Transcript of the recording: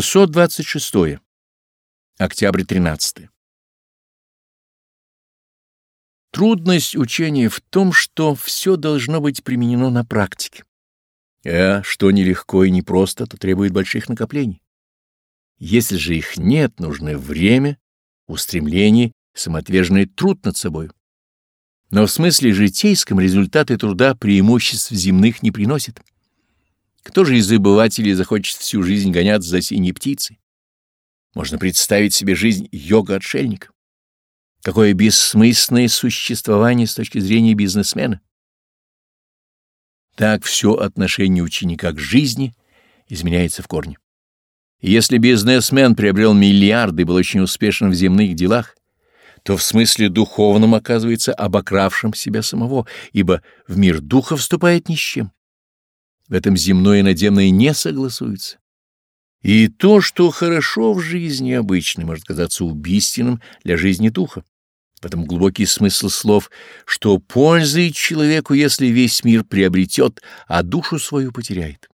626. Октябрь 13. Трудность учения в том, что все должно быть применено на практике. А что нелегко и непросто, то требует больших накоплений. Если же их нет, нужно время, устремление, самоотверженный труд над собой. Но в смысле житейском результаты труда преимуществ земных не приносят. Кто же из забывателей захочет всю жизнь гоняться за синей птицей? Можно представить себе жизнь йога-отшельника. Какое бессмысленное существование с точки зрения бизнесмена. Так все отношение ученика к жизни изменяется в корне. если бизнесмен приобрел миллиарды и был очень успешен в земных делах, то в смысле духовном оказывается обокравшим себя самого, ибо в мир духа вступает ни с чем. В этом земное и надемное не согласуются. И то, что хорошо в жизни обычной, может казаться убийственным для жизни духа. Поэтому глубокий смысл слов, что пользует человеку, если весь мир приобретет, а душу свою потеряет.